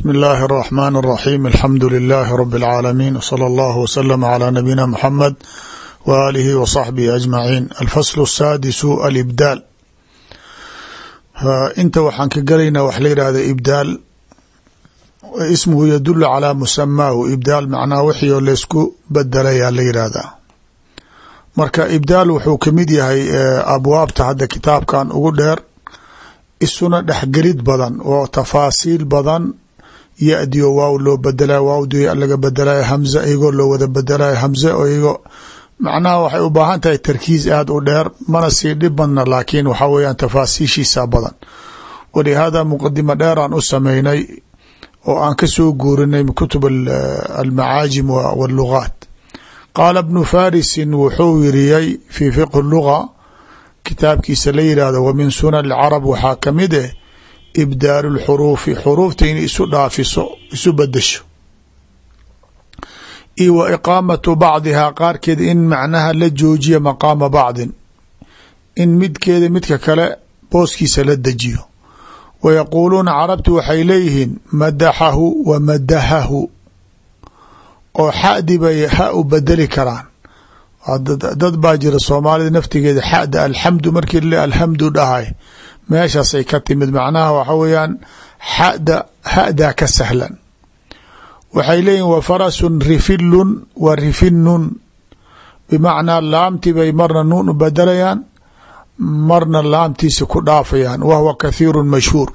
bsmi اllahi الرحmn الرaxيm alxamdu لilaahi rb اlcaalamiin wslى اllah wslm عlى nabiyina mxamed w alihi w صaxbihi ajmaciin alfasl الsaadisu alibdaal inta waxaan ka gelaynaa wax la yihahda ibdaal ismuhu yadulu calى musamaahu ibdaal macnaha wixii oo laysku bedelayaa la yihahda marka ibdaal wuxuu kamid yahay abwaabta hadda kitaabkan ugu dheer isuna dhexgelid badan oo tafaasiil badan ya-dio waaw loo bedelayo waawdi laga bedelayo hamze iyagoo loo wada bedelayo hamze oo iyago macnaha waxay u baahan tahay tarkiis aada u dheer mana sii dhib badna laakiin waxaa weeyaan tafaasiishiisa badan. Walihaada muqadimo dheer aan u sameynay oo aan ka soo guurinay kutub almacaajim wاllugaat qaala bnu farisin wuxuu yiriyay fii fiqhi luga kitaabkiisa la yihahdo wa min sunan اcarab waxaa ka mid eh ibdaalu lxuruufi xuruufta inay isu dhaafiso isu bedesho io wa iqaamatu bacdihaa qaarkeed in macnaha la joojiya maqaama bacdin. In midkeeda midka kale booskiisa la dejiyo. Wa yaquuluuna carabtu waxay leeyihiin madaxahu wa madahahu. Oo xadi bay ha u bedeli karaan. Dad baa jira soomaalida naftigeeda xada alxamdu markii le alxamdu dhahay meeshaasay ka timid macnaha waxa weeyaan xada hadaa ka sahlan. Waxay leeyihiin wa farasun rifilun wa rifinun bimacnaa laamti bay marna nuun u bedelayaan marna laamtiisa ku dhaafayaan wa huwa kathiiru mashhuur.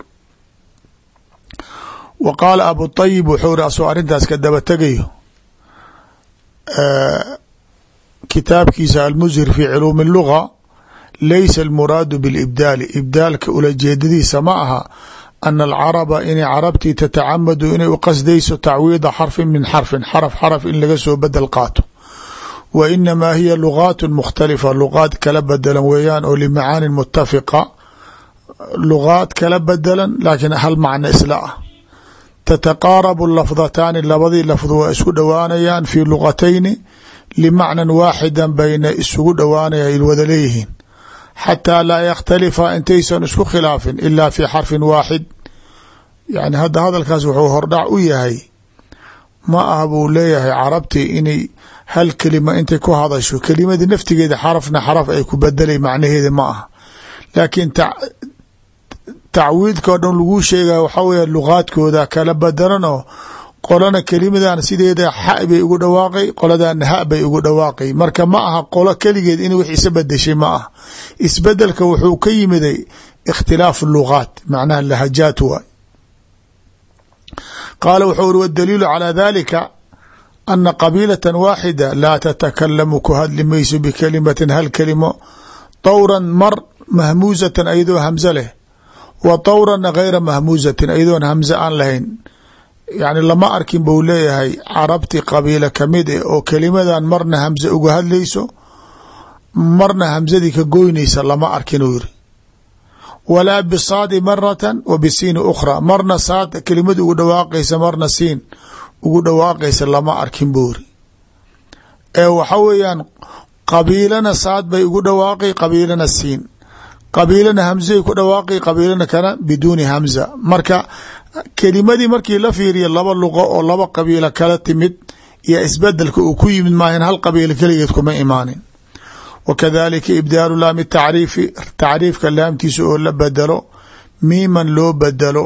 Wa qaala abu طayib wuxuu ri asoo arrintaas ka daba tegayo kitaabkiisa almushir fi culuumi اluga laysa almuraadu biاlibdaali ibdaalka ulajeedadiisa ma aha ana alcaraba inay carabtii tatacamadu inay u qasdayso tacwiida xarfin min xarfin xarf xarf in laga soo bedel qaato wa inamaa hiya lugaat mukhtalifa lugaad kala bedelan weeyaan oo limacaanin mutafiqa lugaad kala bedelan laakiin hal macno isla ah tataqaarabu lafdataani labadii lafdu waa isku dhowaanayaan fi lugatayni limacnan waaxidan bayna isugu dhowaanaya wada leeyihiin xataa laa yakhtalifa intaysan isku khilaafin ilaa fi xarfin waaxid yani hadda hadalkaas wuxuu hordhac u yahay ma ah buu leeyahay carabtii inay hal kelima intay ku hadasho kelimadii naftigeeda xarafna xaraf ay ku bedelay macnaheeda ma aha laakiin tacwiidka o dhan laguu sheegaya waxaa weya lugaadkooda kala bedelan oo qolana kelimadan sideeda xa bay ugu dhawaaqay qoladana ha bay ugu dhawaaqay. Marka ma aha qolo keligeed in wix isa bedeshay ma ah isbeddelka wuxuu ka yimiday ikhtilaaf lugaat macnaha lahajaat waay qaala wuxuu uri wadaliilu calaa dalika ana qabiilata waaxida laa tatakalamu ku hadli mayso bikalimatin hal kelimo tawran mar mahmuusatan ayadoo hamze leh wa tawrana gayra mahmuusatin ayadoon hamze aan lahayn yani lama arkin buu leeyahay carabti qabiilo ka mid eh oo kelimadan marna hamze uga hadlayso marna hamzadii ka goynaysa lama arkin uu yiri walaa bisaadi maratan wa bisiini ukhra. Marna saad kelimad ugu dhawaaqaysa marna siin ugu dhawaaqaysa lama arkin buu yiri ee waxa weeyaan qabiilana saad bay ugu dhawaaqay qabiilana siin. Qabiilana hamzay ku dhawaaqay qabiilana kana biduuni hamza. Marka kelimadii markii la fiiriya laba luqo oo laba qabiilo kala timid iyo isbeddelka uu ku yimid maahan hal qabiilo keligeed kuma imaanin. Wa kadalika ibdaalu laami tacriifi tacriifka laamtiisa oo la bedelo miiman loo bedelo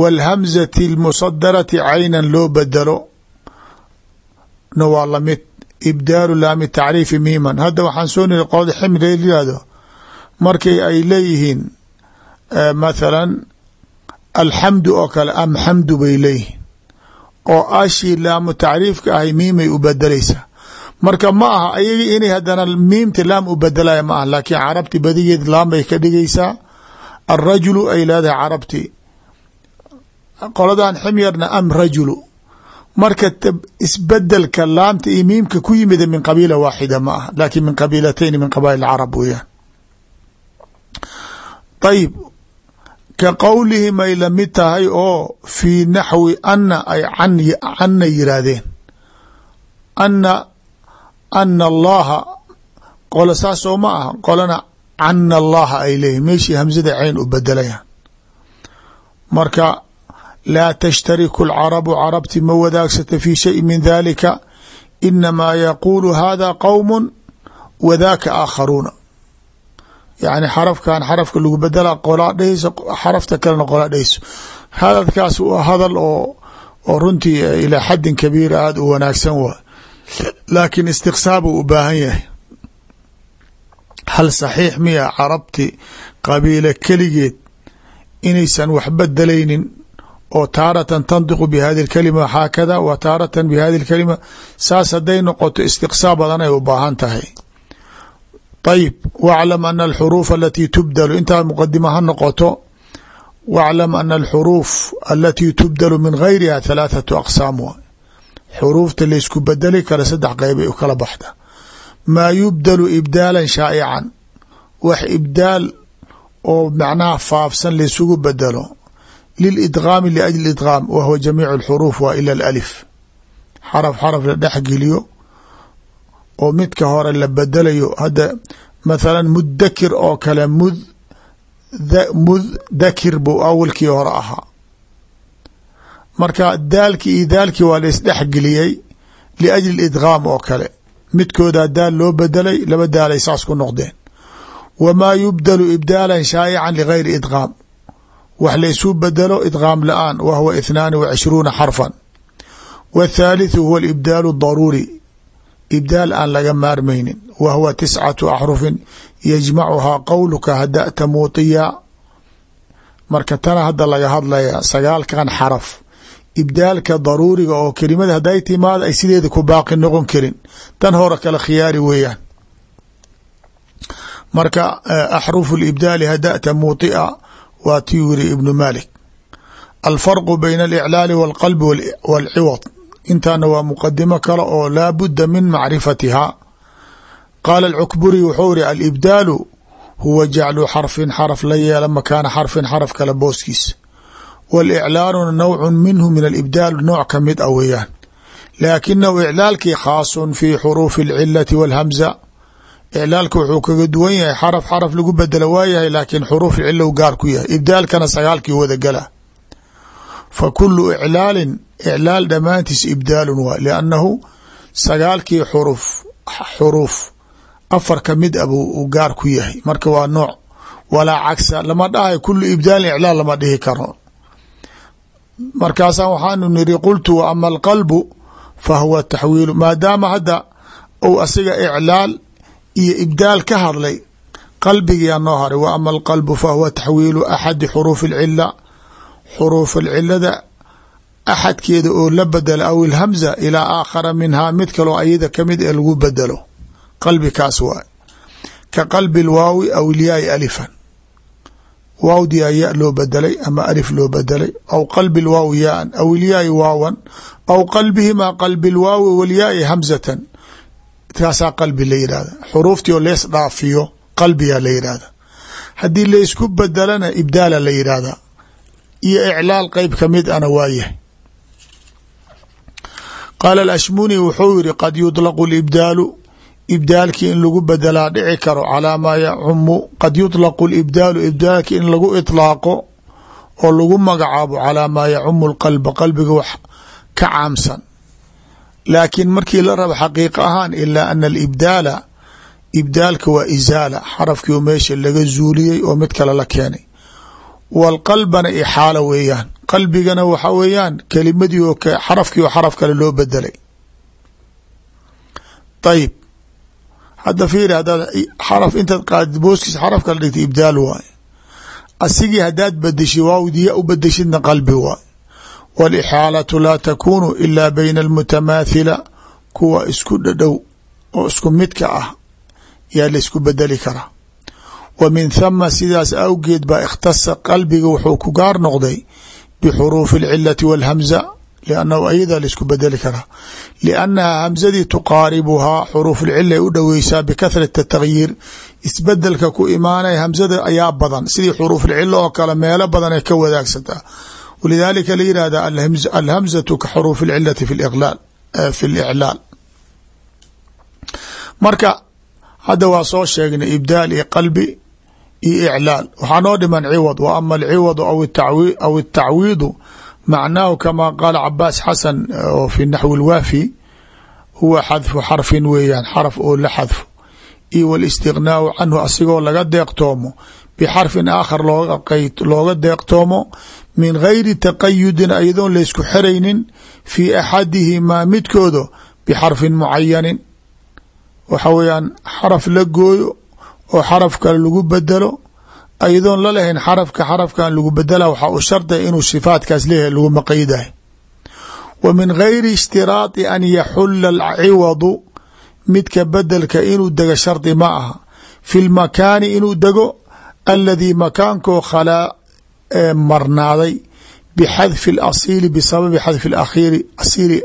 wاlhamzati اlmusadarati caynan loo bedelo na waa la mid ibdaalu laami tacriifi miiman. Hadda waxaan soo niri qolada ximri yihahdo markay ay leeyihiin mathalan alxamdu oo kale am xamdu bay leeyihiin. oo ashii laamu tacriifka ahay miimay u bedelaysaa marka ma aha ayaga inay hadana miimta laam u bedelaya ma aha laakiin carabti badigeed laam bay ka dhigaysaa alrajulu ay leedahay carabti. Qoladan ximyarna am rajulu. Marka isbeddelka laamta iyo miimka ku yimida min qabiila waaxida ma aha laakiin min qabiilatayn min qabail carab weeyaan. Ayib ka qowlihi may la mid tahay oo fii naxwi ana ay canna yiraahdeen. Ana ana allaha qola saasoo ma aha qolana cana allaha ay leeyihiin meeshii hamsada cayn u bedelayaan marka laa tashtariku alcarabu carabti ma wadaagsata fi shayi min dalika inamaa yaquulu hada qowm wadaaka aakharuuna yani xarafkan xarafka lagu bedela qolaa dhehayso xarafta kalena qolaa dhehayso hadalkaas waa hadal oo oo runtii ilaa xaddin kabiira aada u wanaagsan waa. Laakiin istiqsaab uu u baahan yahay. Hal saxiix miya carabti qabiile keligeed inaysan wax bedelaynin oo taaratan tandiqu bi hadi lkalima haakada wa taaratan bi hadi lkalima saas hadday noqoto istiqsaab badan ay u baahan tahay ayib waclam ana alxuruuf alatii tubdalu intaa muqadima ha noqoto waclam ana alxuruuf alatii tubdalu min gayriha halaathatu aqsaam wa xuruufta laysku bedeli kara saddex qeyb ay kala baxda maa yubdalu ibdaalan shaa'ican wax ibdaal oo macnaha faafsan laysugu bedelo lilidgaami liajli idgaam wa huwa jamiicu alxuruuf waa ila alif xaraf xaraf la dhex geliyo oo midka hore la bedelayo. Hadda mathalan muddakir oo kale mud mud dakir buu awalkii hore ahaa. Marka daalki iyo daalkii waa la isdhexgeliyey liajli idgaam oo kale. Midkoodaa daal loo bedelay laba daalay saas ku noqdeen. Wamaa yubdalu ibdaalan shaa'ican ligayri idgaam wax laysu bedelo idgaam la'aan wa huwa ithnaani wa cishruuna xarfan. Wاthaalitثu huwa alibdaalu daruuri ibdaal aan laga maarmaynin wa huwa tiscatu axrufin yajmacuhaa qowluka hada'ta muutiya marka tana hadda laga hadlaya sagaalkan xaraf ibdaalka daruuriga oo kelimada hadday timaado ay sideeda ku baaqi noqon karin tan hore kale khiyaari weeyaan marka axrufu libdaali hada'ta muuطia waa tii yiri ibnu malik alfarqu bayna aliclaali walqalbi walciwad intaana waa muqadimo kale oo laa budda min macrifatiha. Qaala alcukburi wuxuu iri alibdaalu huwa jaclu xarfin xarf la yeela makaana xarfin xarf kale booskiisa waliclaaluna nawcu minhu min alibdaal nooc ka mid a weeyaan. Laakinahu iclaalkii khaasun fi xuruufi alcilati walhamza. Iclaalka wuxuu kaga duwan yahay xaraf xaraf lagu bedelo waayahay laakiin xuruuf cilow gaar ku yahay. Ibdaalkana sagaalkii wada gala. Fa kulu iclaalin iclaal dhammaantiis ibdaalun waa liannahu sagaalkii xuruf xuruuf afar ka mid a buu gaar ku yahay marka waa nooc walaa cagsa lama dhahay kulu ibdaalin iclaal lama dhihi karo markaasaa waxaanu niri qultu wa ama alqalbu fa huwa taxwiilu maadaama hadda ou asiga iclaal iyo ibdaal ka hadlay qalbigiyaa noo haray wa ama alqalbu fa huwa taxwiilu axadi xuruufi alcila xuruuf alcilada axadkeeda oo la bedelo aw ilhamza ilaa aakhara minhaa mid kaloo ayada ka mid ee lagu bedelo. Qalbi kaas waay. Ka qalbi lwaawi aw ilyaai alifan waawdiyaa ya loo bedelay ama alif loo bedelay. Aw qalbi lwaawi yaaan aw ilyaai waawan. Aw qalbihimaa qalbi lwaawi walyaai hamzatan. Kaasaa qalbi la yihahda xuruuftii oo lees dhaafiyo qalbiyaa la yihahda haddii laysku bedelana ibdaala la yihahda iyo iclaal qeyb ka mid ana waayahay qaala alashmuni wuxuu yihi qad yudlaqu libdaalu ibdaalkii in lagu bedelaa dhici karo calaa maa yacumu qad yudlaqu libdaalu ibdaalkii in lagu itlaaqo oo lagu magacaabo calaa maa yacumu lqalba qalbiga wax ka caamsan. Laakiin markii la raba xaqiiqa ahaan ilaa ana alibdaala ibdaalka waa izaala xarafkii oo meesha laga zuuliyey oo mid kale la keenay. Walqalbana ixaala weeyaan qalbigana waxa weeyaan kelimadii oo xarafkii oo xaraf kale loo bedelay ayib hadda fiiri hadaad xaraf intaad qaadid booskiisa xaraf kale dhigta ibdaal waay asigii haddaad bedeshid waawdiya u bedeshidna qalbi waay wاlixaalatu laa takunu ila bayna almutamaathila kuwa isku dhadhow oo isku midka ah yaa laysku bedeli karaa wa min thama sidaas awgeed baa ikhtasa qalbiga wuxuu ku gaar noqday bixuruufi اlcilati wاlhamza liannahu ayada laysku bedeli karaa liannaha hamzadii tuqaaribuhaa xuruuf اlcila ay u dhoweysaa bikathrati taghyiir isbedelka ku imaanaya hamzada ayaa badan sidii xuruuf اlcila oo kale meelo badan ay ka wadaagsantaa walidaalika la yihahda alhamzatu ka xuruuf اlcilati fi اliclaal marka hadda waa soo sheegnay ibdaal iyo qalbi iyo iclaal. Waxaa noo dhiman ciwad. Wa ama alciwadu aw atacwiidu macnaahu kama qaala cabaas xasan oo fi naxwi lwaafi huwa xadfu xarfin weeyaan xarf oo la xadfo iyo wاlistiغnaau canhu asigoo laga deeqtoomo bxarfin aakhar looga deeqtoomo min gayri taqayudin ayadoon laysku xeraynin fii axadihimaa midkooda bxarfin mucayanin waxa weyaan xaraf la gooyo oo xaraf kale lagu bedelo ayadoon la lahayn xarafka xarafkan lagu bedela waxaa u shardiga inuu sifaatkaas leeyahay laguma qeydahay wa min gayri ishtiraadi an yaxula alciwadu midka bedelka inuu dego shardi ma aha. Fi lmakaani inuu dego aladii makaankoo khalaa marnaaday bixadfi اlasiili bisababi xadfi اakhiiri asiili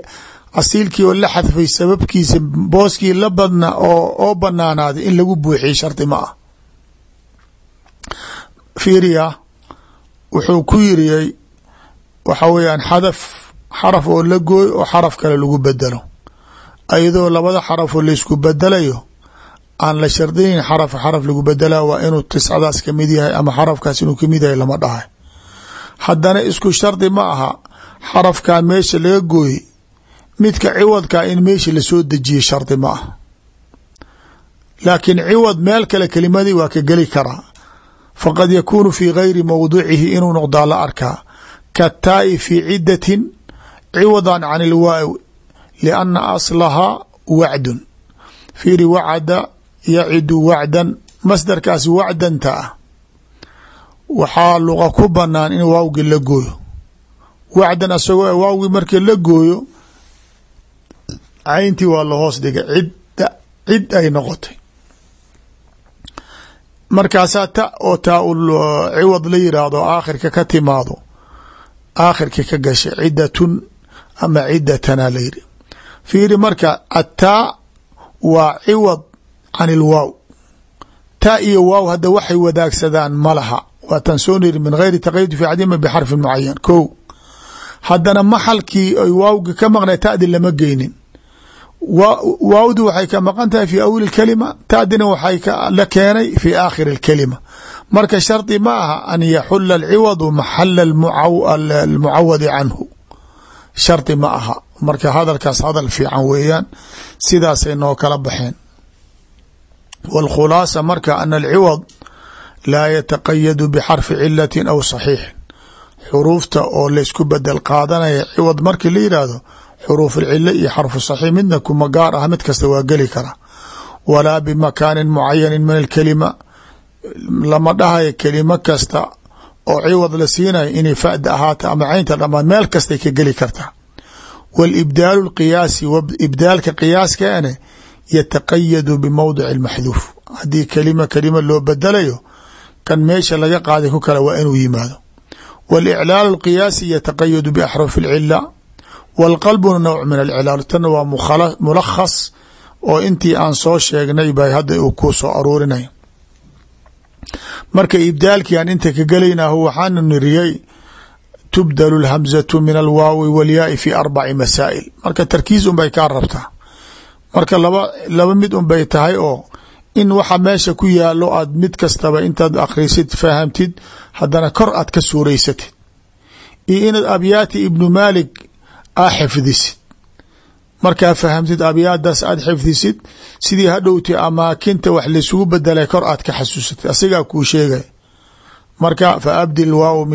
asiilkii oo la xadfay sababkiisa booskii la badna oo banaanaaday in lagu buuxiye shardi ma ah. Fiiriya wuxuu ku yiriyey waxa weeyaan xadaf xaraf oo la gooy oo xaraf kale lagu bedelo ayadoo labada xarafoo laysku bedelayo aan la shardinayn xaraf xaraf lagu bedela waa inuu tiscadaas ka mid yahay ama xarafkaas inuu ka mid yahay lama dhahay. Haddana isku shardi ma aha xarafkan meesha laga gooye midka ciwadka in meesha la soo dejiye shardi ma aha laakiin ciwad meel kale kelimadii waa ka geli karaa faqad yakuunu fi gayri mowdicihi inuu noqdaa la arkaa. Kataa'i fi cidatin ciwadan can ilwaaw lianna aslahaa wacdun. Fiiri wacada yacidu wacdan masdarkaasi wacdanta ah. Waxaa luqa ku banaan in waawgi la gooyo. Wacdan asagoo waawgi markii la gooyo cayntii waa la hoos dhigay. Cidda cid ay noqotay. Markaasaa ta oo taa u ciwad la yiraahdo aakhirka ka timaado aakhirka ka gashay cidatun ama cidatana la yiri. Fiiri marka ataa waa ciwad can ilwaaw taa iyo waaw hadda waxay wadaagsadaan ma laha. Waatan soo niri min gayri taqayud fi cadima bxarfin mucayan ko haddana maxalkii ay waawga ka maqnay tadi lama geynin waawdu waxay ka maqan tahay fi awil kalima tadina waxay la keenay fi aakhir اkalima marka shardi ma aha an yaxula alciwadu maxala almucawadi canhu shardi ma aha marka hadalkaas hadal fiican weeyaan sidaasay noo kala baxeen wاlkhulaasa marka ana alciwad laa yataqayadu bxarfi cilati aw صaxiixin xuruufta oo laysku bedel qaadanaya ciwad markii la yidhaahdo xuruuf cillo iyo xarfu saxiix midna kuma gaar ah mid kasta waa geli kara. Walaa bimakaanin mucayanin min alkelima. Lama dhahayo kelimo kasta oo ciwad la siinayo inay fada ahaata ama caynta dhamaan meel kastay ka geli kartaa. Walibdaalu lqiyaasi ibdaalka qiyaaskaane yataqayadu bimowdici almaxduuf haddii kelima kelima loo bedelayo kan meesha laga qaaday ku kale waa inuu yimaado. Waliclaalu lqiyaasi yataqayadu biaxrufi alcila wاlqalbuna nowc min alcilaal tanna waa mulakhas oo intii aan soo sheegnay bay hadda uu ku soo aruurinaya marka ibdaalkii aan inta ka gelaynah waxaan niriyay tubdalu اlhamzatu min alwaawi walyaai fi arbaci masail marka tarkiis unbay kaa rabtaa. Marka laba laba mid unbay tahay oo in waxa meesha ku yaalo aad mid kastaba intaad akhrisid fahamtid haddana kor aad ka suureysatid. Iyo inaad abyaati ibnu maalik aa xifdisid. Markaa fahamtid abyaadaas aad xifdisid sidii hadhowti amaakinta wax laysugu bedelay kor aad ka xasuusatid asigaa kuu sheegay. Marka fa abdil waaw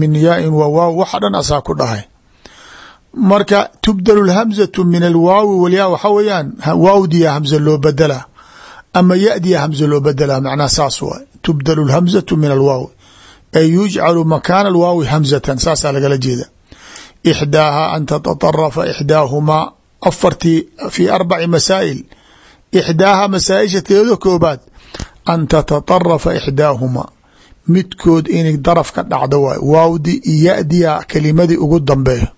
min yaain wa waaw waxa dhan asaa ku dhahay. Marka tubdalu lhamzatu min alwaawi walyaa waxa weeyaan waawdiya hamza loo bedelaa ama yadiya hamza loo bedelaa macnaa saas waay. Tubdalu lhamzatu min alwaawi ay yujcalu makaana alwaawi hamzatan saasaa lagala jeeda ixdaaha an tataطarafa ixdaahumaa afartii fi arbaci masaa'il ixdaaha masaaisha teeda koobaad an tataطarafa ixdaahumaa midkood inay daraf ka dhacdo waay waawdi iyo yadiya kelimadii ugu dambeeyo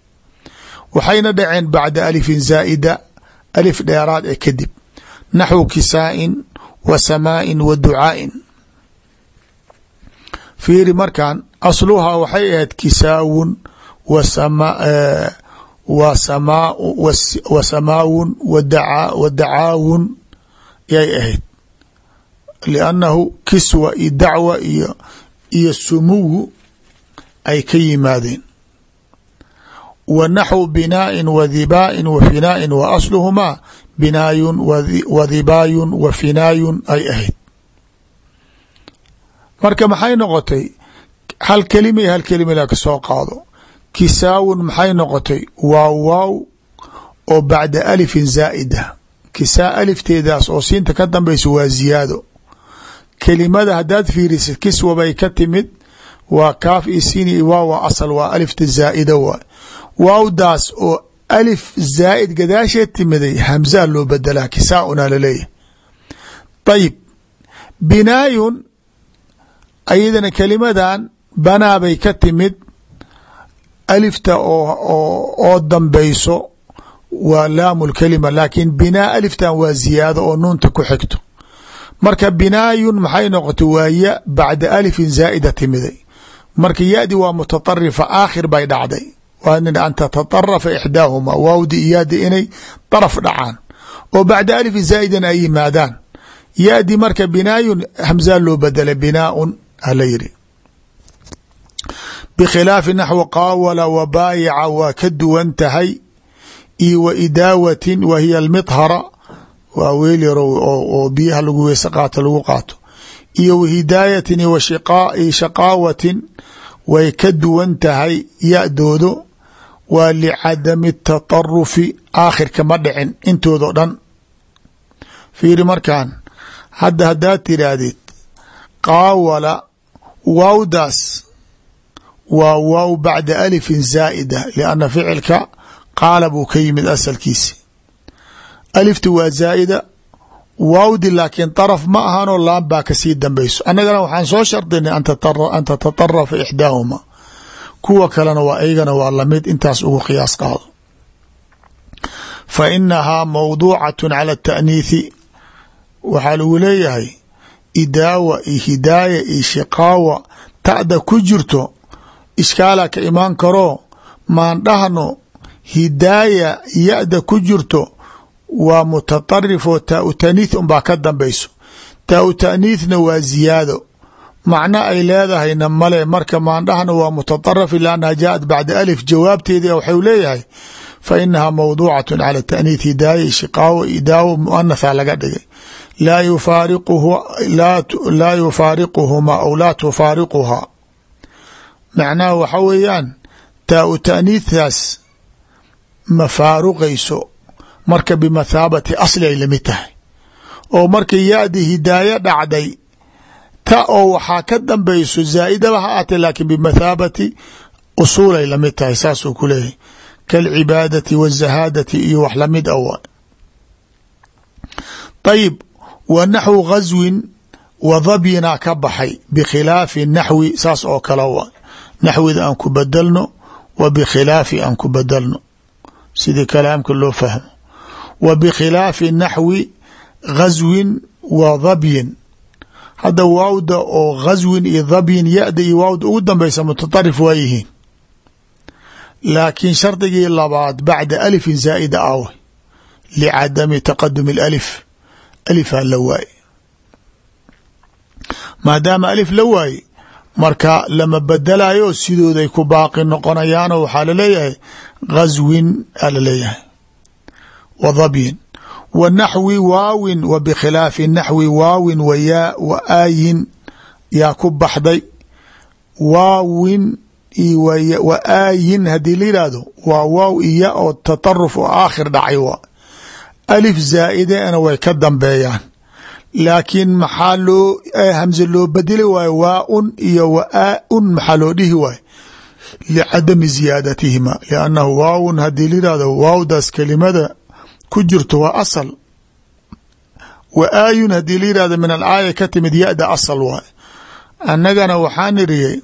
waxayna dhaceen bacda alifin zaa'ida alif dheeraad ee kadib naxwu kisaa'in wa samaa'in wa ducaa'in fiiri markan asluhaa waxay ahayd kisaawun wa samaawun wa dacaawun yay ahayd. Liannahu kiswa iyo dacwa iyo iyo sumuwu ay ka yimaadeen. Wa naxwu binaain wa dhibaain wa finaain wa asluhumaa binaayun wa dhibaayun wa finaayun ay ahayd. Marka maxay noqotay? Hal kelima iyo hal kelima la ka soo qaado kisaawun maxay noqotay waaw waaw oo bacda alifin zaa'ida. Kisaa alifteedaas oo siinta ka dambaysa waa ziyaado. Kelimada haddaad fiirisid kiswa bay ka timid. Waa kaaf iyo siin iyo waaw waa asal waa alifta zaa'ida waay waawdaas oo alif zaa'id gadaasheed timiday hamzaa loo bedelaa kisaaunaa la leeyahay ayib binaayun ayadana kelimadan banaa bay ka timid alifta oo dambayso waa laamu lkelima laakiin binaa aliftan waa ziyaado oo nuunta ku xigto. Marka binaayun maxay noqotay? Waa ya bacda alifin zaa'ida timiday. Marka yadi waa mutaطarifa aakhir bay dhacday. Waa an tataطarafa ixdaahuma waawdi iyadi inay daraf dhacaan. Oo bacda alifin zaa'idin ay yimaadaan. Yadi marka binaayun hamzaa loo bedelay binaaun ala yiri bikhilaafi naxwi qaawala wa baayica waa ka duwan tahay iyo wa idaawatin wa hiya almidhara waa weel yaro oo biyaha lagu weyse qaato lagu qaato iyo wa hidaayatin iyo shaqaawatin way ka duwan tahay ya-doodo waa licadami tatarufi aakhirka ma dhicin intoodo dhan fiiri markaan hadda haddaad tiraahdid qaawala waawdaas waa waaw bacda alifin zaa'ida lianna ficilka qaala buu ka yimid asalkiisi. Alifta waa zaa'ida waawdi laakiin daraf ma ahanoo laan baa ka sii dambayso. Annagana waxaan soo shardinay an tatatarafa ixdaahuma. Kuwa kalena waa iyagana waa la mid intaas ugu qiyaas qaado. Fa inahaa mawduucatu cala ataaniithi waxaa lagu leeyahay idaawa iyo hidaaya iyo shiqaawa ta'da ku jirto ishkaala ka imaan karoo maan dhahno hidaaya ya-da ku jirto waa mutatarif oo taa-u taaniith unbaa ka dambayso. Taa-u taaniithna waa ziyaado. Macno ay leedahayna male marka maan dhahno waa mutatarif ila annaha jaaءat bacda alif. Jawaabteedii ah waxuu leeyahay fa inaha mawduucaة cala taaniith hidaaya ishqaawo idaawo muanatha laga dhigay. Laa yufaariquhaa laa tufaariquhumaa aw laa tufaariquhaa macnaha waxa weeyaan taa u taaniithaas ma faaruqayso marka bimathaabati asli ay la mid tahay. Oo yaadi hidaayo dhacday ta oo waxaa ka dambayso zaa'idaba ha aatee laakiin bimathaabati usuulay la mid tahay saasuu ku leeyahay. Kaalcibaadati wazahaadati iyo wax la mid a wa ayib wa naxwu ghaswin wa dhabyina ka baxay bikhilaafi naxwi saas oo kale wa naxwida aan ku bedelno wa bikhilaafi aan ku bedelno. Sidii kalaamka loo fahmo. Wa bikhilaafi naxwi ghaswin wa dhabyin. Hadda waawda oo ghaswin iyo dhabyin ya-da iyo waawda ugu dambaysa mutaطarif waa yihiin. Laakiin shardigii labaad bacda alifin zaa'ida awe licadami taqadumi alif alifaa la waaye. Maadaama alif la waaye marka lama bedelayo sidooday ku baaqi noqonayaano waxaa la leeyahay ghaswin aa la leeyahay wa dhabyin wa naxwi waawin wa bikhilaafi naxwi waawin wayaa wa aayin yaa ku baxday waawin wa aayin haddii la yidhaahdo waa waaw iya oo tataruf oo aakhir dhacay waa alif zaa'idena way ka dambeeyaan laakiin maxaa loo hamze loo bedeli waayo waa-un iyo wa-aa-un maxaa loo dhihi waayo licadami ziyaadatihima liannahu waawun haddii la yihahdo waawdaas kelimada ku jirto waa asal. Wa aayun haddii la yihahdo min alaaya ka timid ya-da asal waay annagana waxaan iriyey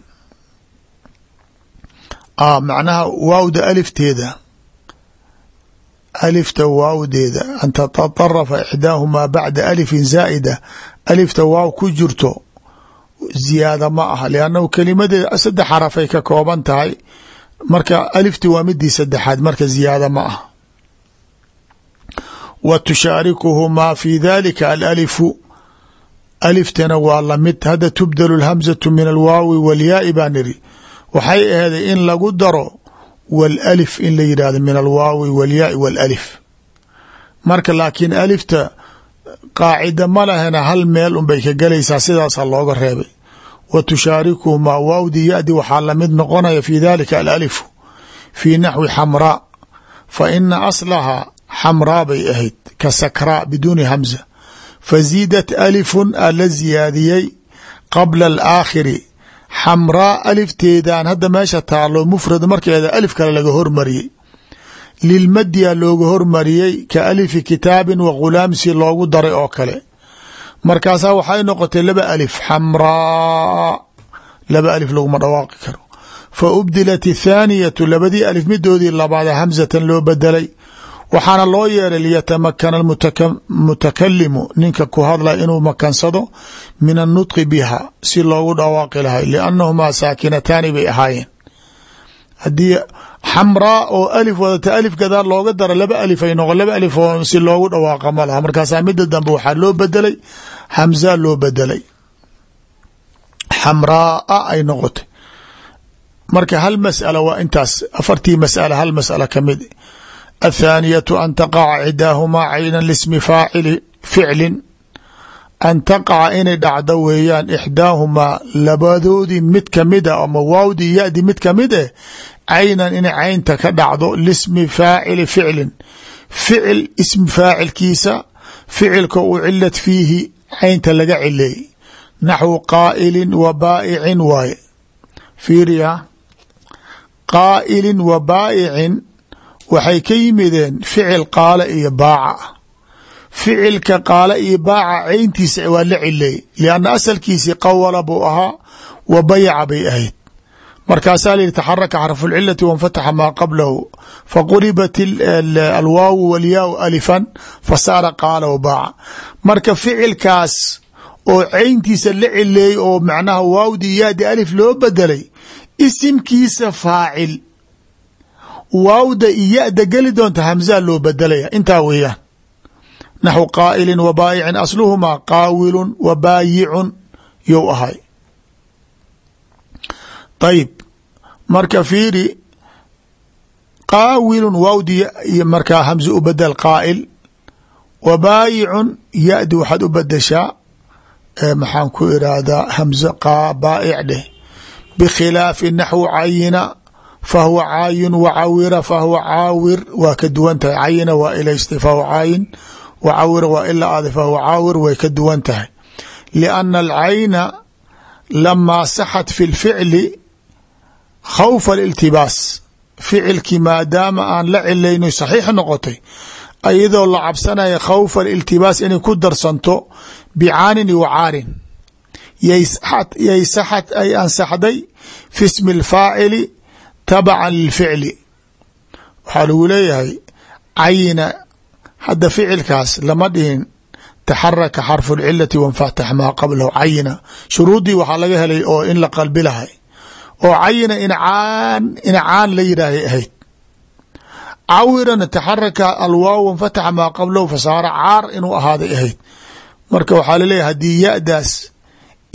macnaha waawda alifteeda alifta waawdeeda an tataطarafa ixdaahumaa bacda alifin zaa'ida alifta waaw ku jirto ziyaada ma aha liannahu kelimadeeda saddex xarafay ka kooban tahay marka alifti waa midii saddexaad marka ziyaada ma aha wa tushaarikuhumaa fi dalika alalifu aliftana waa la mid hadda tubdelu اlhamzatu min alwaawi walyaai baa niri waxay aheeday in lagu daro wاlalif in la yidhahdo min alwaawi wاlyaai wاlalif marka laakiin alifta qaacida ma lahena hal meel unbay ka gelaysaa sidaasa looga reebay wa tushaarikuhumaa waawdi yadi waxaa lamid noqonaya fi dalika alalifu fi naxwi xamraa fa ina aslahaa xamraa bay ahayd ka sakraa biduuni hamza faziidat alifun a la ziyaadiyey qabla alaakhiri xamraa alifteedaan hadda meesha taalo mufrad markeeda alif kale laga hormariyey. Lilmadyaa looga hormariyey ka alifi kitaabin wa ghulaam si loogu daray oo kale. Markaasaa waxay noqotay laba alif xamraa laba alif laguma dhawaaqi karo. Fa ubdilat ithaaniyatu labadii alif midoodii labaada hamsatan loo bedelay waxaana loo yeeray liyatamakana mutakalimu ninka ku hadla inuu makansado min annutqi biha si loogu dhawaaqi lahay liannahumaa saakinataani bay ahaayeen. Haddii xamraa oo alif wadata alif gadaal looga dara laba alif ay noqon laba alif oo si loogu dhawaaqa ma laha. Markaasaa midda dambe waxaa loo bedelay hamzaa loo bedelay xamraaa ay noqotay. Marka hal mas'ala waa intaas afartii mas'ala hal mas'ala ka mid athaaniyatu an taqaca cidaahumaa cayna lismi faacili ficlin an taqaca inay dhacdo weeyaan ixdaahumaa labadoodii mid kamida ama waawdii yadi mid ka mid eh caynan inay caynta ka dhacdo lismi faacili ficlin ficil ismi faacilkiisa ficilka uu cilad fiihi caynta laga cileey naxwu qaa'ilin wa waaye fiiriya qaa'ilin wa waxay ka yimideen ficil qaala iyo baaca. Ficilka qaala iyo baaca cayntiisa waa la cileey lianna asalkiisii qawala buu ahaa wa bayaca bay ahayd. Markaasaa la yihi taxaraka xarfulcilati wanfataxa maa qablahu faqulibat alwaawu walyaau alifan fasaara qaala wa baaca. Marka ficilkaas oo cayntiisa la cileeyey oo macnaha waawdi yaadi alif loo bedelay isimkiisa faacil waawda iyo ya-da geli doonta hamzaa loo bedelaya. Intaa weeyaan naxwu qaa'ilin wa baayicin asluhumaa qaawilun wa baayicun you ahay. Ayib marka fiiri qaawilun waawdi markaa hamze u bedel qaa'il wa baayicun ya-di waxaad u bedeshaa maxaan ku irahdaa hamze baa'ic dheh bikhilaafi naxwu cayina fahuwa caayin wa cawira fahuwa caawir waa ka duwan tahay cayina waa ilaystay fahuwa caayin wa cawira waa ila aaday fahuwa caawir way ka duwan tahay lianna alcayna lamaa saxat fi lficli khawfa aliltibaas ficilkii maadaama aan la cilayno saxiix noqotay iyadoo la cabsanaya khawfa aliltibaas inay ku darsanto bicaanin wa caarin yay saxad ay ansaxday fi smi اlfaacili tabacan lilficli waxaa lagu leeyahay cayina hadda ficilkaas lama dhihin taxaraka xarfu اlcilati wanfatax maa qablahu cayina shuruudii waxaa laga helay oo in la qalbi lahay oo cayina incaan incaan la yidhaahay ahayd. Cawirana taxaraka alwaaw wanfataxa maa qablahu fasaara caar inuu ahaaday ahayd. Marka waxaa la leeyahay haddii ya-daas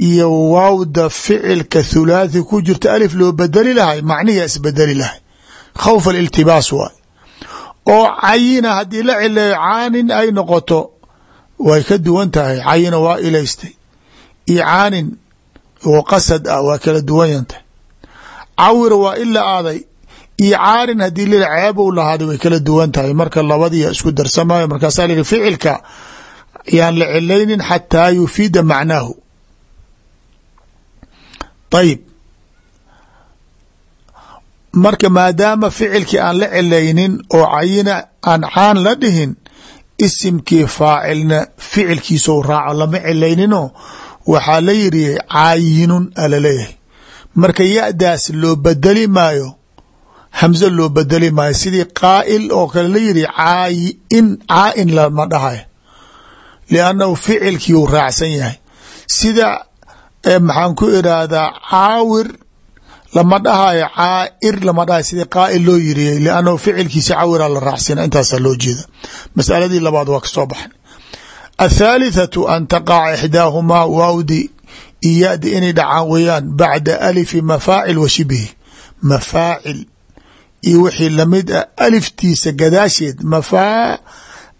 iyo waawda ficilka thulaathi ku jirta alif loo bedeli lahay macnihiyaa isbedeli lahay. Khawfa aliltibaas waay. Oo cayina haddii la cileeyo caanin ay noqoto way ka duwan tahay. Cayina waa ilaystay. Iyo caanin oo qasad ah waa kala duwanyantahay cawira waa ila aaday. Iyo caarin haddii lila ceebow lahaaday way kala duwan tahay. Marka labadiia isku darsamayo markaasaa la yihi ficilka yaan la cilaynin xataa yufiida macnaahu ayib marka maadaama ficilkii aan la cilaynin oo cayina aan caan la dhihin isimkii faacilna ficilkiisou raaco lama cilayninoo waxaa la yidhi caayinun alaleeyahay marka ya-daas loo bedeli maayo hamze loo bedeli maayo sidii qaa'il oo kale la yidhi caayin caain lama dhahayo liannahu ficilkii uu raacsan yahay. Sida maxaan ku irahdaa caawir lama dhahayo caair lama dhahayo sidii qaa'il loo yiriyey liannahu ficilkiisa cawira la raacsina intaasaa loo jeeda masaladii labaad waa ka soo baxnay athaalithatu an taqaca ixdaahumaa waawdi iyadi inay dhacaan weeyaan bacda alifi mafaacil wa shibihi. Mafaacil iyo wixii la mid ah aliftiisa gadaasheed mafaa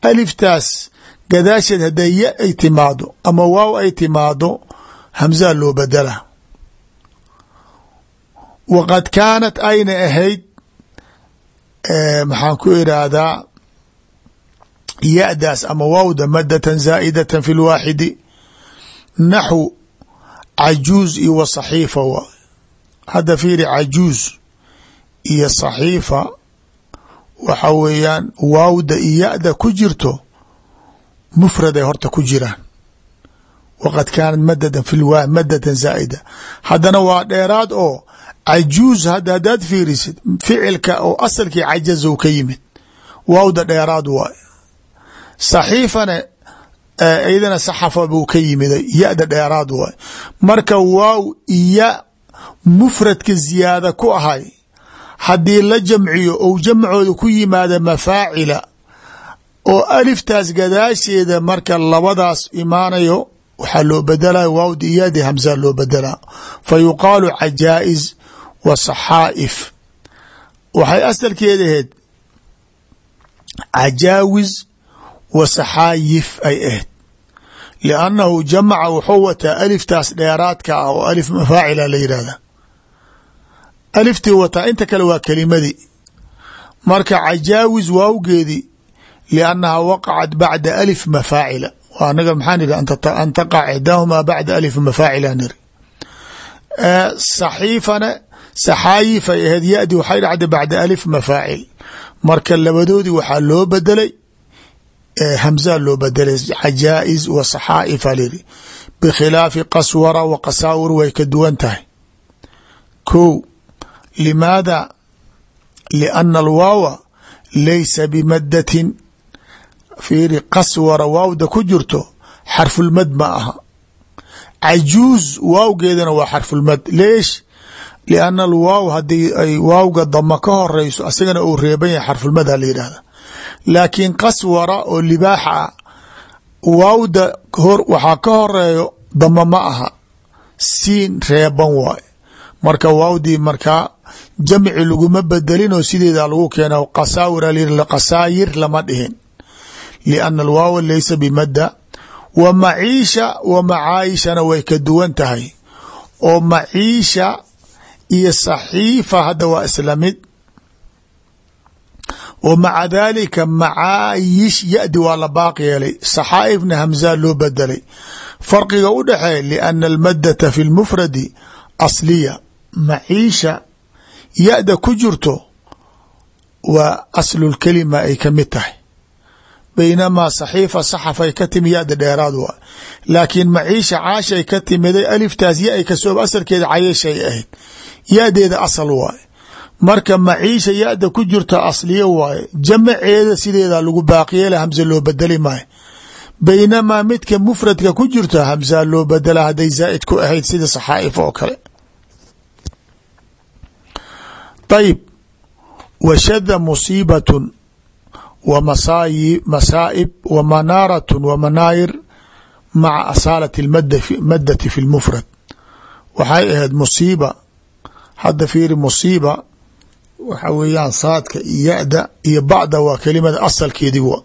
aliftaas gadaasheed hadday ya ay timaado ama waaw ay timaado hamsaa loo badala waqad kaanat ayna ahayd maxaan ku iraahdaa ya-daas ama waawda madatan zaa'idatan fi lwaaxidi naxw cajuuz iyo wa saxiifa wa hadda fiiri cajuuz iyo saxiifa waxa weeyaan waawda iyo ya-da ku jirto mufraday horta ku jiraan waqad kaanat madatan fi madatan zaa'ida haddana waa dheeraad oo cajuuz hadda haddaad fiirisid ficilka oo asalkii cajazow ka yimid waawda dheeraad waay saxiifana iyadana saxafa buu ka yimiday ya-da dheeraad waay marka waaw iya mufradka ziyaada ku ahay haddii la jamciyo ou jamcooda ku yimaada mafaacila oo aliftaas gadaasheeda marka labadaas imaanayo waxaa loo bedelaya waawda iyadi hamsaa loo bedelaa fa yuqaalu cajaa'iz wa saxaa'if. Waxay asalkeeda ahayd cajaawis wa saxaayif ay ahayd. Liannahu jamaca wuxuu wataa aliftaas dheeraadka ah oo alif mafaacila la yidhahda aliftii wataa inta kale waa kelimadii marka cajaawis waawgeedii liannaha waqacat bacda alif mafaacila anaga maxaan idhi an taqac ixdaahumaa bacda alif mafaacila niri saxiifana saxaayif ay ahayd ya-di waxay dhacday bacda alif mafaacil marka labadoodii waxaa loo bedelay hamzaa loo bedelay cajaa'iz wa saxaa'ifa liri bikhilaafi qaswara wa qasaawir way ka duwan tahay. Ko limaada? Lianna alwaawa laysa bimadatin fiiri qaswara waawda ku jirto xarfulmad ma aha. Cajuuz waawgeedana waa xarfulmad leesh lianna alwaaw haddii ay waawga dama ka horeyso asagana uu reeban yahay xarfulmadha la yidhahda laakiin qaswara oo libaaxa ah waawda waxaa ka horeeyo dama ma aha. Siin reeban waayo marka waawdii markaa jamci laguma bedelin oo sideeda lagu keena qasaawir qasaayir lama dhihin lianna alwaawa laysa bimadda wa maciisha wa macaayishana way ka duwan tahay. oo maciisha iyo saxiifa hadda waa isla mid. wa maca daalika macaayish ya-di waa la baaqi yeelay saxaa'ifna hamzaa loo bedelay farqiga u dhexeeya lianna almaddata fi lmufradi asliya maciisha ya-da ku jirto. waa aslulkelima ay ka mid tahay baynamaa saxiifa saxafay ka timi ya-da dheeraad waa laakiin maciisha caashay ka timiday aliftaas ya ay ka soo asalkeeda cayeshay ahayd ya-deeda asal waaye marka maciisha ya-da ku jirta asliya waaye jamaceeda sideeda lagu baaqiyeela hamse loo bedeli maayo baynamaa midka mufradka ku jirta hamsaa loo bedela hadday zaa'id ku ahayd sida saxaa'if oo kale ayib washada musiibatun masaa'ib wa manaaratun wa manaayir maca asaalati maddati fi lmufrad waxay ahayd musiiba. Hadda fiiri musiiba waxa weeyaan saadka iyo ya-da iyo bacda waa kelimada asalkeedii wa.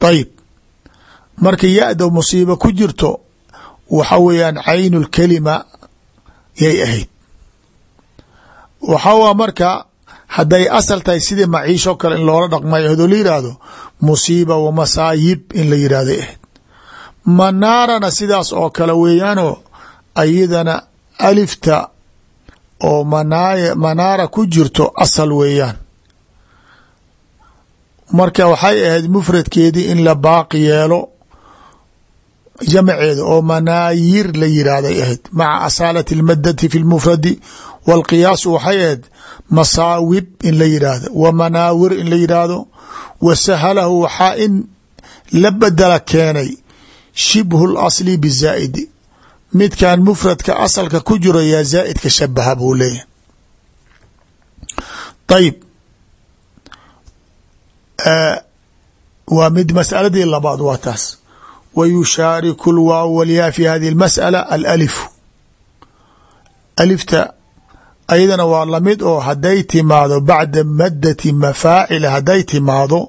Ayib marka ya-da musiiba ku jirto waxa weeyaan caynu lkelima yay ahayd. Waxaa marka hadday asal tahay sidii maciishoo kale in loola dhaqmay ahayd oo la yidhaahdo musiiba wa masaayib in la yidhahday ahayd manaarana sidaas oo kale weeyaanoo ayadana alifta oo manaay manaara ku jirto asal weeyaan. Marka waxay ahayd mufradkeedii in la baaqi yeelo jamceeda oo manaayir la yidhaahday ahayd maca asaalati اlmadati fi lmufradi wاlqiyaasu waxay ahayd masaawib in la yidhaahdo wa manaawir in la yidhaahdo wa sahalahu waxaa in la bedela keenay shibhu اlasli bizaa'idi midkan mufradka asalka ku jiro yaa zaa'idka shabaha buu leeyahy ayib waa mid masaladii labaad waa taas wa yushaariku lwaaw walyaa fi hadihi اlmasأala alalifu alifta ayadana waa la mid oo hadday timaado bacda maddati mafaacila hadday timaado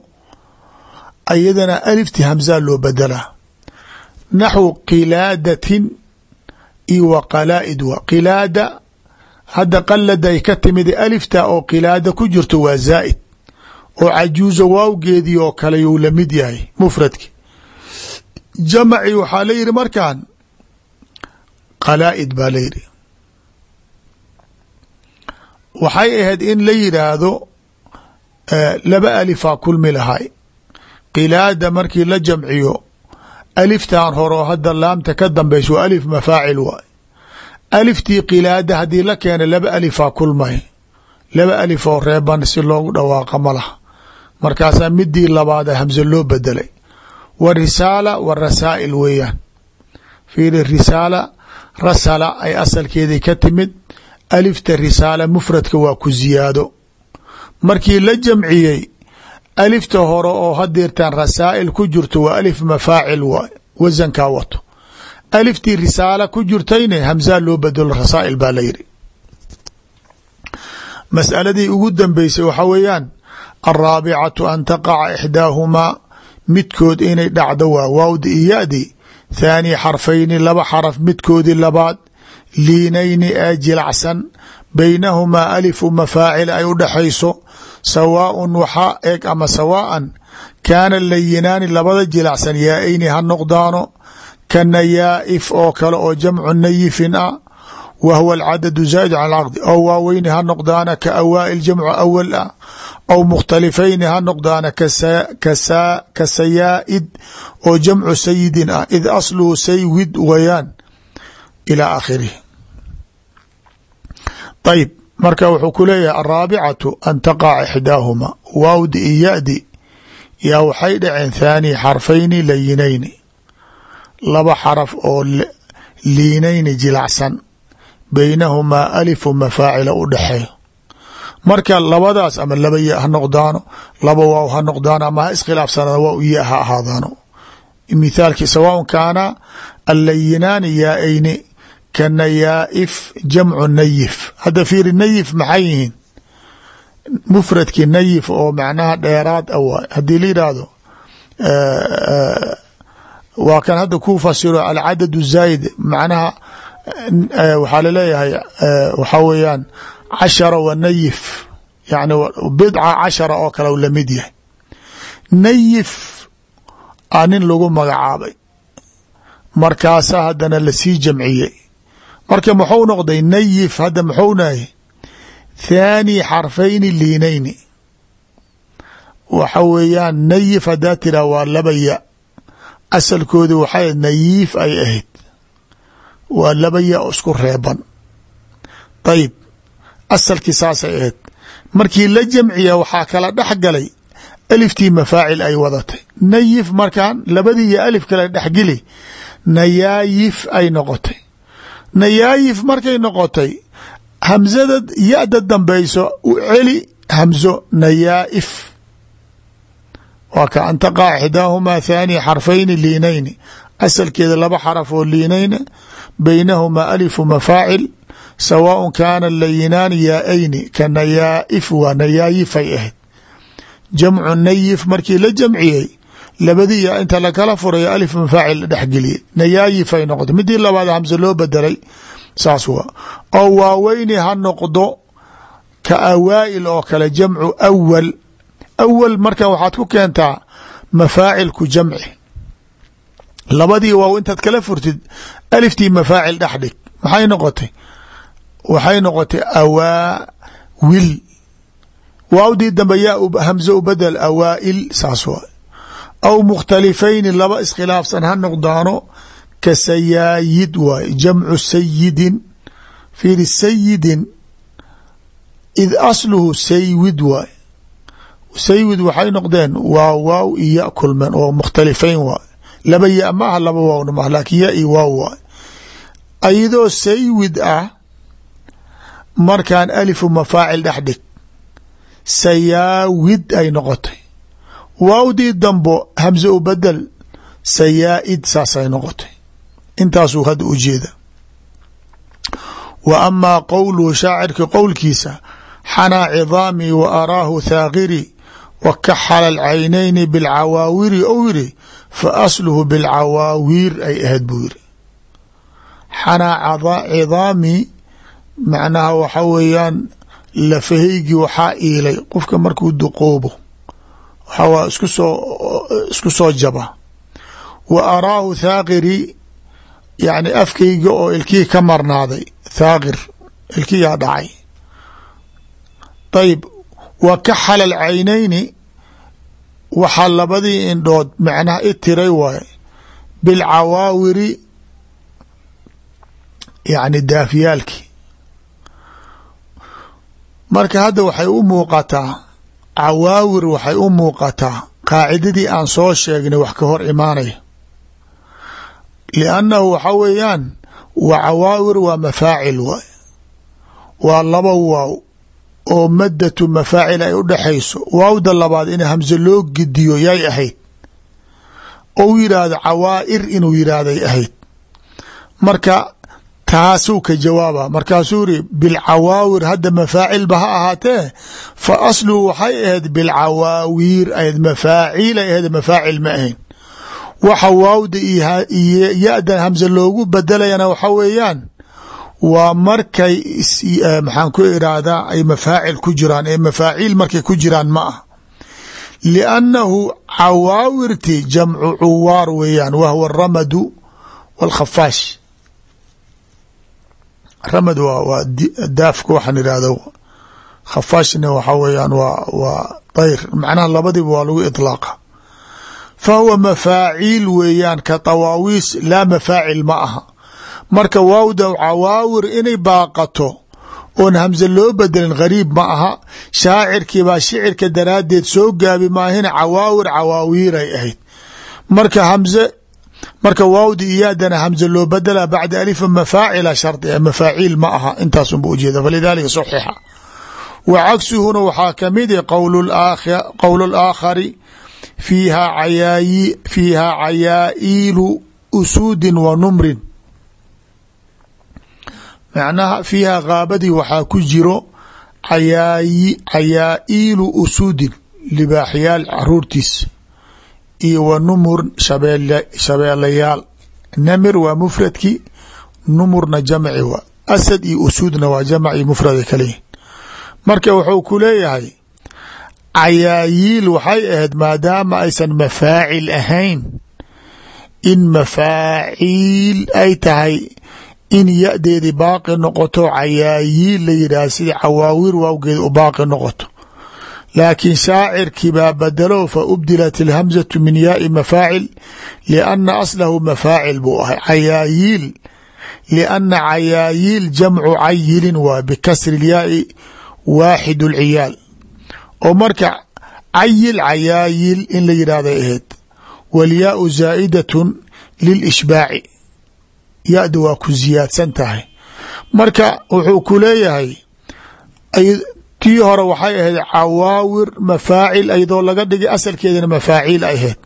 ayadana alifti hamsaa loo bedelaa naxwu qilaadatin iyo wa qalaa'id wa qilaada hadda qaladay ka timid alifta oo qilaada ku jirto waa zaa'id oo cajuuza waawgeedii oo kale yuu la mid yahay mufradki. Jamaci waxaa la yidhi markaan qalaa'id baa la yidhi waxay ahayd in la yidhaahdo laba alifaa kulmi lahay. Qilaada markii la jamciyo aliftan horeo hadda laamta ka dambayso waa alif mafaacil waay. Aliftii qilaada haddii la keena laba alifaa kulmay. Laba alif oo reeban si loogu dhawaaqa ma laha. Markaasaa midii labaada hamse loo bedelay wa risaala wa rasaa'il weeyaan. Fiiri risaala rasala ay asalkeedii ka timid alifta risaala mufradka waa ku ziyaado. Markii la jamciyey alifta hore oo hadeertaan rasaa'il ku jirto waa alif mafaacil waay wasankaa wato. Aliftii risaala ku jirtayna hamsaa loo bedelo rasaa'il baa la mas'aladii ugu dambeysay waxaa weeyaan alraabicatu an taqaca ixdaahumaa midkood inay dhacdo waa waawdi iyo yadi thaani xarfayni laba xaraf midkoodii labaad liinayni ee jilacsan baynahumaa alifu mafaacil ay u dhexayso sawaaun waxaa eeg ama sawaa'an kaana layinaani labada jilacsan yaa-ayni ha noqdaano ka nayaa'if oo kale oo jamcu nayifin ah wa huwa alcadadu zaa'id can alcaqdi aw waaweyni ha noqdaana ka awaa'il jamcu awal ah aw mukhtalifayni ha noqdaana ka sayaa'id oo jamcu sayidin ah id asluhu saywid wayaan ilى aakhirih ayb marka wuxuu ku leeyahay araabicatu an taqaca ixdaahuma waawdi iyo yadi yaa waxay dhaceen thaani xarfayni layinayni laba xaraf oo liinayni jilacsan baynahumaa alifu mafaacila u dhexeeyo marka labadaas ama laba ya ha noqdaano laba waaw ha noqdaano ama ha iskhilaafsanaa waa u ya ha ahaadaano. Mithaalkii sawaaء kaana allayinaani yaa-ayni ka nayaa'if jamcu nayif hadda fiiri nayif maxay yihiin mufradkii nayif oo macnaha dheeraad a waay haddii la yidhaahdo waa kan hadda ku fasiro alcadad zaayid macnaha waxaa la leeyahay waxaa weeyaan cashara wa nayif yani bidca cashara oo kale la mid yahay nayif a nin lagu magacaabay markaasaa haddana la sii jamciyey marka muxuu noqday nayif hadda muxuu nahay? Thaani xarfayni liinayni. Waxa weeyaan nayif haddaa tiraa waa laba ya. Asalkoodi waxay nayiif ay ahayd. Waa laba ya oo isku reeban. Ayib asalkii saasay ahayd. Markii la jamciya waxaa kala dhex galay aliftii mafaacil ay wadatay. Nayif markaan labadii iyo alif kale dhexgeli nayaayif ay noqotay nayaayif markay noqotay hamsada ya-da dambeyso u celi hamso nayaa'if waa ka an taqaca ixdaahumaa thaani xarfayni liinayni asalkeeda laba xaraf oo liinayna baynahumaa alifu mafaacil sawaaء kaana layinaani yaa-ayni ka nayaa'if waa nayaayifay ahayd. Jamcu nayif markii la jamciyey labadii ya inta lakala furay alif mafaacil la dhexgeliyey nayaayifay noqotay. Midii labaad hamse loo bedelay saas waa. Oo waaweyni ha noqdo ka awaa'il oo kale jamcu awal awal marka waxaad ku keentaa mafaacilku jamci. Labadii waaw intaad kala furtid aliftii mafaacil dhex dhig. Maxay noqotay? Waxay noqotay awaawil waawdii dambe yaa hamse u bedel awaa'il saas waa aw mukhtalifayni laba iskhilaafsan ha noqdaano ka sayaayid waay jamcu sayidin fiiri sayidin id asluhu saywid waay saywid waxay noqdeen waa waaw iyo ya kulmeen oo mukhtalifayn waay laba ya maaha laba waawna maaha laakin ya iyo waaw waay ayadoo saywid ah markaan alifu mafaacil dhex sayaawid ay noqotay waawdii dambo hamse u bedel sayaa-id saasay noqotay. Intaasuu hadda u jeeda. Wa amaa qowluhu shaacirka qowlkiisa xanaa cidaamii wa araahu thaaqiri wa kaxala alcaynayni bilcawaawiri ou yidhi fa asluhu bilcawaawiir ay ahayd buu yidhi. Xanaa cidaamii macnaha waxa weeyaan lafahaygii waxaa iilay qofka markuu duqoobo waxaa isku soo isku soo jaba. Wa araahu thaaqiri yani afkayga oo ilkihii ka marnaaday. Thaaqir ilkiyaa dhacay. Ayb wa kaxala alcaynayni waxaa labadii indhood macnaha i tiray waaye bilcawaawiri yani daafyaalkii marka hadda waxay u muuqataa cawaawir waxay u muuqataa qaacidadii aan soo sheegnay wax ka hor imaanaya liannahu waxa weeyaan wa cawaawir waa mafaacil waay waa laba waaw oo maddatu mafaacil ay u dhexayso waawda labaad in hamse loo gediyo yay ahayd ou yidhaahdo cawaa'ir inuu yidhaahday ahayd. Marka taasuu ka jawaaba. Markaasuu iri bilcawaawir hadda mafaacilba ha ahaatee fa asluhu waxay ahayd bilcawaawiir ahayd mafaaciilay ahayd mafaacil ma ahayn. Waxa waawda iyo ya-dan hamse loogu bedelayana waxa weeyaan waa markay maxaan ku iraahdaa ay mafaacil ku jiraan ee mafaaciil markay ku jiraan ma ah liannahu cawaawirti jamcu cuwaar weeyaan wahwa ramadu wاlkhafaash ramad waa daafka waxaan idhahdo khafaashna waxa weeyaan waa waa dayr macnaha labadiba waa lagu iطlaaqa fa huwa mafaaciil weeyaan ka tawaawiis laa mafaacil ma aha. Marka waawda cawaawir inay baaqato oon hamse loo bedelin gariib ma aha. Shaacirkii baa shicirka daraaddeed soo gaabi maahina cawaawir cawaawiiray ahayd. Marka hamse marka waawdi iyaadana hamse loo bedela bacda alifa mafaacila shardi mafaaciil ma aha intaasunba ujeeda falidaalika saxiixa. Wa cagsuhuna waxaa ka mid i qowl laakhari fiiha cayaayi fiiha cayaa'iilu usuudin wa numrin. Macnaha fiiha kaabadii waxaa ku jiro cayaa'iilu usuudin libaaxyaal caruurtiisa iyo wa numur shabeel shabeelayaal namir waa mufradki numurna jamci waa asad iyo usuudna waa jamci mufrada kaleyihin marka wuxuu ku leeyahay cayaayiil waxay ahayd maadaama aysan mafaacil ahayn in mafaaciil ay tahay in ya-deedii baaqi noqoto cayaayiil la yidhaah sidii cawaawir waawgeed u baaqi noqoto laakiin shaacirkii baa badalo fa ubdilat ilhamzatu min yaai mafaacil lianna aslahu mafaacil buu ahay cayaayiil lianna cayaayiil jamcu cayilin waa bikasri lyaai waaxid lciyaal oo marka cayil cayaayil in la yidhahday ahayd walyaau zaa'idatun lilishbaaci ya-da waa ku ziyaadsan tahay marka wuxuu ku leeyahay tii hore waxay ahayd cawaawir mafaacil iyadoo laga dhigay asalkeedana mafaaciil ay ahayd.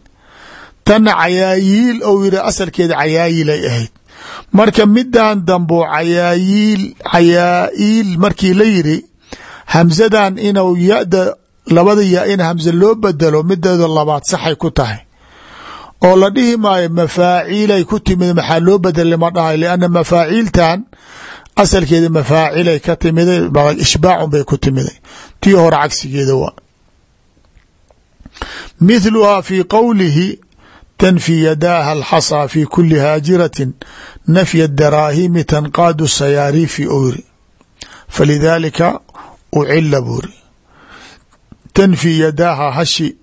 Tanna cayaayiil ou yidhi asalkeeda cayaayil ay ahayd. Marka midan dambo cayaayiil cayaa'iil markii la yidhi hamsadan inuu ya-da labada yaa in hamse loo bedelo mideeda labaad saxay ku tahay. Oo la dhihi maayo mafaaciilay ku timid maxaa loo bedelay ma dhahay lianna mafaaciiltan asalkeeda mafaacilay ka timiday ishbaacun bay ku timiday tii hore cagsigeeda waa. Mithluhaa fi qowlihi tanfi yadaaha alxasaa fi kuli haajiratin nafya daraahimi tanqaadu sayaariifi ou yiri. Falidaalika ucila buu iri tanfi yadaaha hashi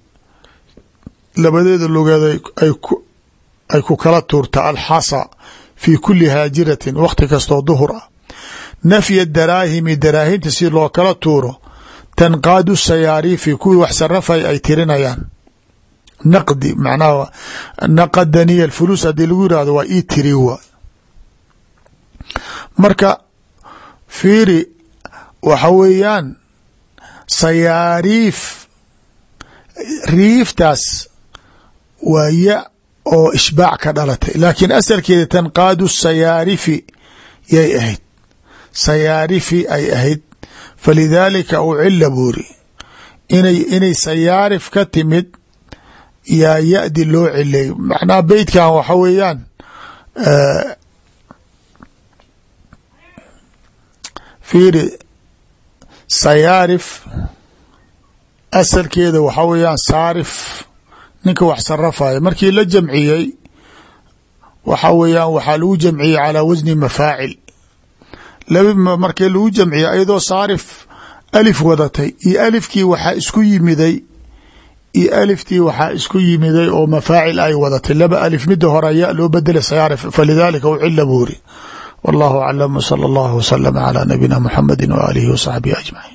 labadeeda lugeed ay ku kala tuurta alxasa fi kuli haajiratin wakhti kastoo duhur ah nafya daraahimi daraahinta si loo kala tuuro tanqaadu sayaariifi kuwii wax sarafay ay tirinayaan naqdi macnaha naqadaniya fulus haddii lagu yihahdo waa ii tiri wa marka fiiri waxa weeyaan sayaariif riiftaas waa ya oo ishbaac ka dhalatay laakiin asalkeeda tanqaadu sayaarifi yay ahayd sayaarifi ay ahayd falidaalika u cila buuri. Inay sayaarif ka timid yaa ya-di loo cilay macnaha beytkan waxa weeyaan fiiri sayaarif asalkeeda waxa weeyaan saarif ninka wax sarafaya markii la jamciyey waxa weeyaan waxaa lagu jamciyey calaa wasni mafaacil markii lagu jamciyey ayadoo saarif alif wadatay iyo alifkii waxaa isku yimiday iyo aliftii waxaa isku yimiday oo mafaacil ay wadatay. Laba alif mida hore ya loo bedelay sayaarif falidaalika u cila buuri wallahu aclam wsala allahu waslama calaa nabiyina muxamedi waaalihi wasaxbihi ajmaciin